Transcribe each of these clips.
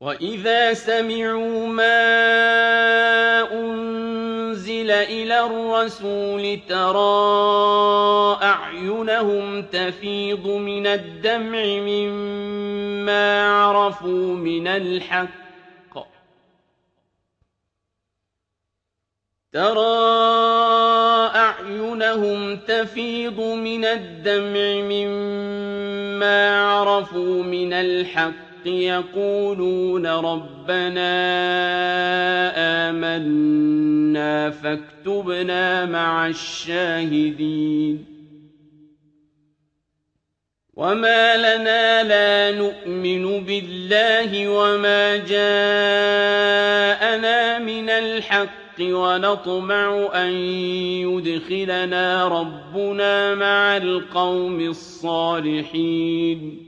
وَإِذَا سَمِعُوا مَا أُنزِلَ إِلَى الرَّسُولِ تَرَىٰ أَعْيُنَهُمْ تَفِيضُ مِنَ الدَّمْعِ مِمَّا عَرَفُوا مِنَ الْحَقِّ تَرَىٰ أَعْيُنَهُمْ تَفِيضُ مِنَ الدَّمْعِ مِمَّا عَرَفُوا مِنَ الْحَقِّ يقولون ربنا آمنا فاكتبنا مع الشاهدين. وما لنا لا نؤمن بالله وما جاءنا من الحق ونطمع أن يدخلنا ربنا مع القوم الصالحين.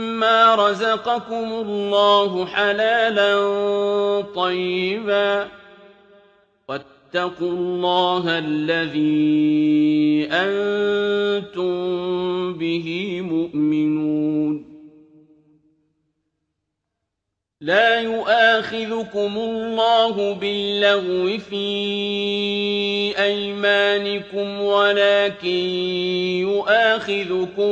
مِمَّا رَزَقَكُمُ اللَّهُ حَلَالًا طَيِّبًا وَاتَّقُوا اللَّهَ الَّذِي أَنتُم بِهِ مُؤْمِنُونَ لا يؤاخذكم الله باللغو في أيمانكم ولكن يؤاخذكم